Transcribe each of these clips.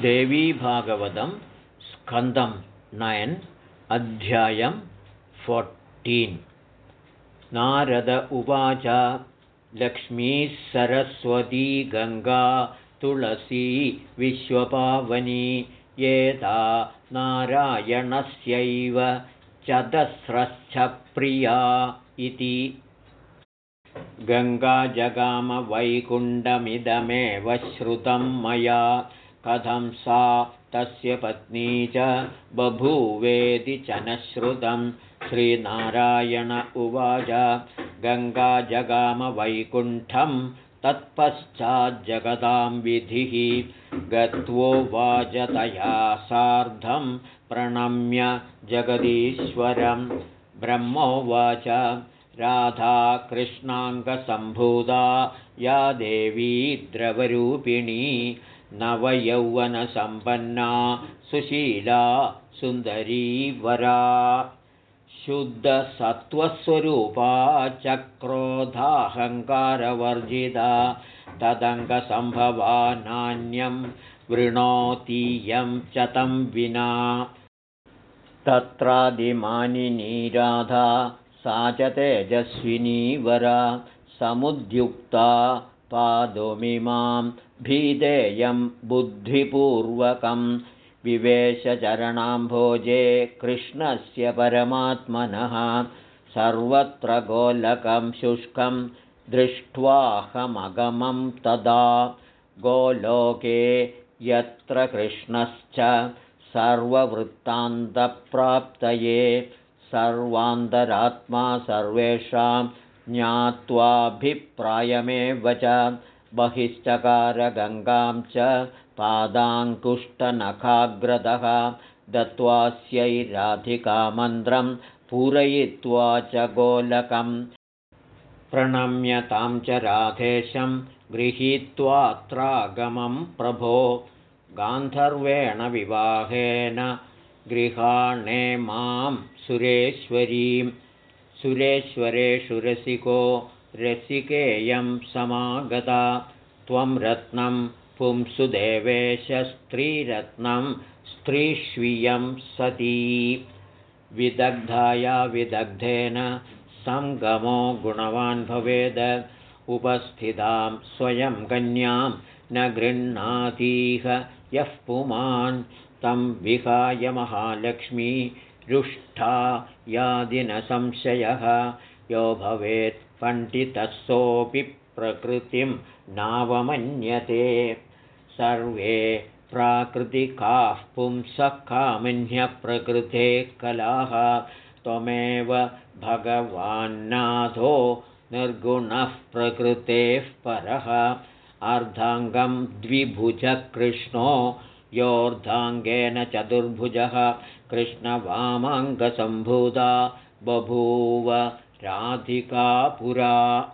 देवीभागवतं स्कन्दं नयन् अध्यायं फोर्टीन् नारद उवाच लक्ष्मीः सरस्वती गङ्गा तुलसी विश्वपावनी एता नारायणस्यैव चतस्रश्च प्रिया इति। गङ्गाजगामवैकुण्डमिदमेव श्रुतं मया कथं सा तस्य पत्नी च बभूवेदि च न श्रुतं श्रीनारायण उवाच गङ्गाजगामवैकुण्ठं तत्पश्चाज्जगदां विधिः। गत्वोवाचतया सार्धं प्रणम्य जगदीश्वरं। ब्रह्मोवाच राधाकृष्णाङ्गसम्भूता या देवी द्रवरूपिणी नवयौवनसम्पन्ना सुशीला सुन्दरी वरा। शुद्धसत्त्वस्वरूपा चक्रोधाहङ्कारवर्जिता। तदङ्गसम्भवा नान्यं वृणोतीयं च तं विना। तत्रादिमानिनी राधा सा च तेजस्विनी वरा। समुद्युक्ता पादुमिमां भीदेयं बुद्धिपूर्वकं विवेशचरणाम्भोजे कृष्णस्य परमात्मनः सर्वत्र गोलकं शुष्कं दृष्ट्वाहमगमं तदा गोलोके यत्र कृष्णश्च सर्ववृत्तान्तप्राप्तये सर्वान्तरात्मा सर्वेषां ज्ञात्वाभिप्रायमेव च बहिश्चकारगङ्गां च पादाङ्कुष्ठनखाग्रदः दत्त्वास्यैराधिकामन्त्रं पूरयित्वा च गोलकं प्रणम्यतां च राधेशं गृहीत्वात्रागमं प्रभो गान्धर्वेण विवाहेन गृहाणे मां सुरेश्वरीं सुरेश्वरेषु रसिको रसिकेयं समागता। त्वं रत्नं पुंसुदेवेशस्त्रीरत्नं स्त्रीष्वियं सती। विदग्धाया विदग्धेन सङ्गमो गुणवान् भवेद। उपस्थितां स्वयं कन्यां न गृह्णातीह। यः पुमान् तं विहाय महालक्ष्मी रुष्ठा यादिनसंशयः यो भवेत् पण्डितस्सोऽपि प्रकृतिं नावमन्यते। सर्वे प्राकृतिकाः पुंसः कामन्यप्रकृते कलाः त्वमेव भगवान्नाथो निर्गुणः प्रकृतेः परः। अर्धाङ्गं द्विभुजकृष्णो योऽर्धाङ्गेन चतुर्भुजः। कृष्णवामाङ्गसम्भुधा बभूव राधिका पुरा।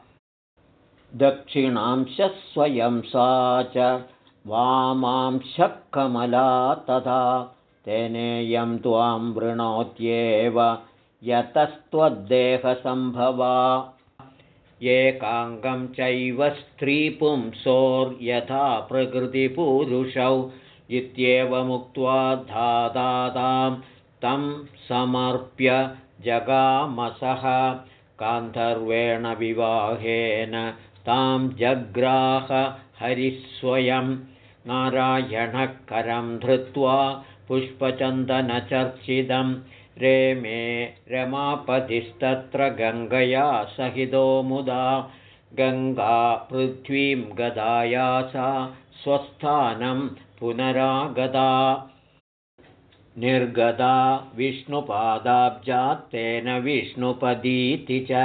दक्षिणांशः स्वयं सा च वामांशकमला तथा। तेनेयं त्वां वृणोत्येव यतस्त्वद्देहसम्भवा। एकाङ्गं चैव स्त्रीपुंसोर्यथा प्रकृतिपूरुषौ इत्येवमुक्त्वा धादातां तं समर्प्य जगामसः। कान्धर्वेण विवाहेन तां जग्राह हरिस्वयं। नारायणकरं धृत्वा पुष्पचन्दनचर्चितं। रेमे रमापतिस्तत्र गङ्गया सहितो मुदा गङ्गा पृथ्वीं गदाया सा स्वस्थानं पुनरागदा निर्गदा विष्णुपादाब्जात्तेन विष्णुपदीति च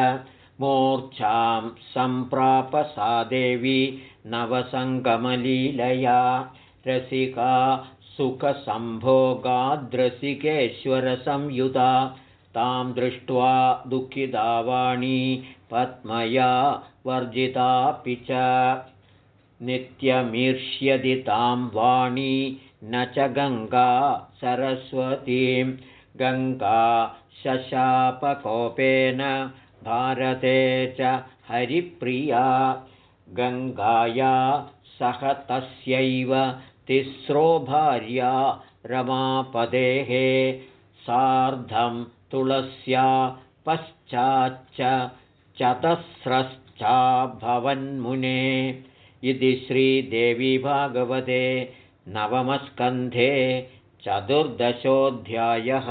मूर्च्छां सम्प्रापसा देवी नवसङ्गमलीलया रसिका सुखसम्भोगाद्रसिकेश्वरसंयुता तां दृष्ट्वा दुःखिदावाणी पद्मया वर्जितापि च नित्यमीर्ष्यति तां वाणी न च गङ्गा सरस्वतीं। गङ्गा शशापकोपेन भारते च हरिप्रिया। गङ्गाया सह तस्यैव तिस्रो भार्या रमापदेः। सार्धं तुलस्या पश्चाच्च चतस्रश्चाभवन्मुने। इति श्रीदेवी भागवते नवमस्कन्धे चतुर्दशोऽध्यायः